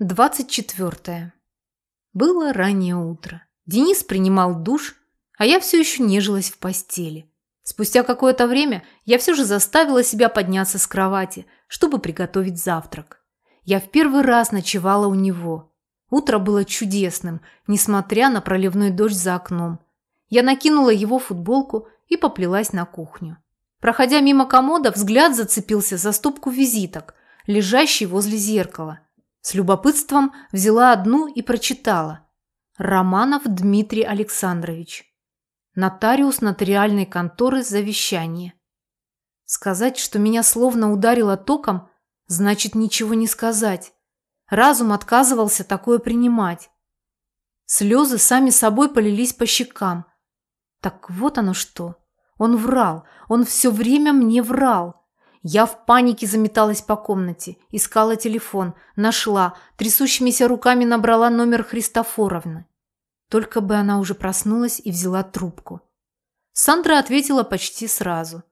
24. Было раннее утро. Денис принимал душ, а я все еще нежилась в постели. Спустя какое-то время я все же заставила себя подняться с кровати, чтобы приготовить завтрак. Я в первый раз ночевала у него. Утро было чудесным, несмотря на проливной дождь за окном. Я накинула его футболку и поплелась на кухню. Проходя мимо комода, взгляд зацепился за стопку визиток, лежащей возле зеркала – с любопытством взяла одну и прочитала. Романов Дмитрий Александрович. Нотариус нотариальной конторы завещание. Сказать, что меня словно ударило током, значит ничего не сказать. Разум отказывался такое принимать. Слезы сами собой полились по щекам. Так вот оно что. Он врал, он все время мне врал. Я в панике заметалась по комнате, искала телефон, нашла, трясущимися руками набрала номер Христофоровны. Только бы она уже проснулась и взяла трубку. Сандра ответила почти сразу.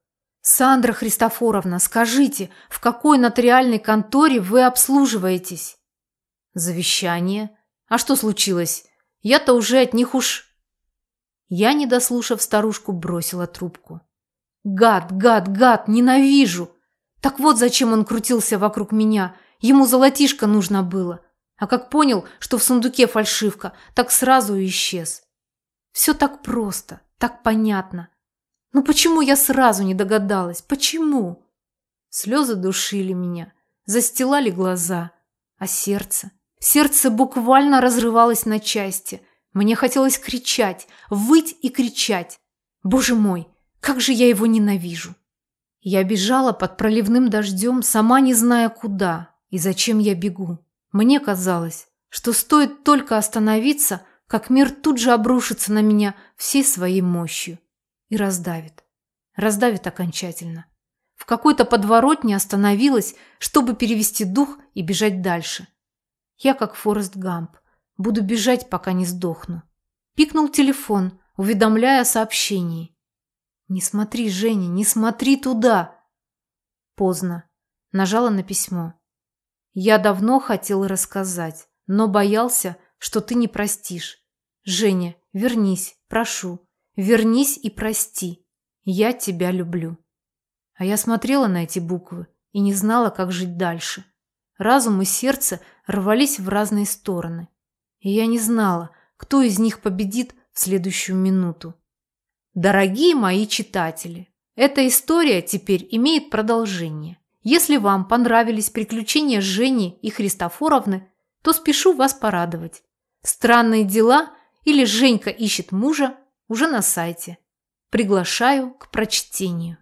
«Сандра Христофоровна, скажите, в какой нотариальной конторе вы обслуживаетесь?» «Завещание. А что случилось? Я-то уже от них уж...» Я, не дослушав старушку, бросила трубку. «Гад, гад, гад, ненавижу! Так вот зачем он крутился вокруг меня. Ему золотишко нужно было. А как понял, что в сундуке фальшивка, так сразу и исчез. Все так просто, так понятно. Ну почему я сразу не догадалась? Почему? Слезы душили меня, застилали глаза. А сердце? Сердце буквально разрывалось на части. Мне хотелось кричать, выть и кричать. Боже мой, как же я его ненавижу! Я бежала под проливным дождем, сама не зная куда и зачем я бегу. Мне казалось, что стоит только остановиться, как мир тут же обрушится на меня всей своей мощью и раздавит. Раздавит окончательно. В какой-то подворотне остановилась, чтобы перевести дух и бежать дальше. Я, как Форест Гамп, буду бежать, пока не сдохну. Пикнул телефон, уведомляя о сообщении. «Не смотри, Женя, не смотри туда!» Поздно. Нажала на письмо. «Я давно хотел рассказать, но боялся, что ты не простишь. Женя, вернись, прошу. Вернись и прости. Я тебя люблю». А я смотрела на эти буквы и не знала, как жить дальше. Разум и сердце рвались в разные стороны. И я не знала, кто из них победит в следующую минуту. Дорогие мои читатели, эта история теперь имеет продолжение. Если вам понравились приключения Жени и Христофоровны, то спешу вас порадовать. Странные дела или Женька ищет мужа уже на сайте. Приглашаю к прочтению.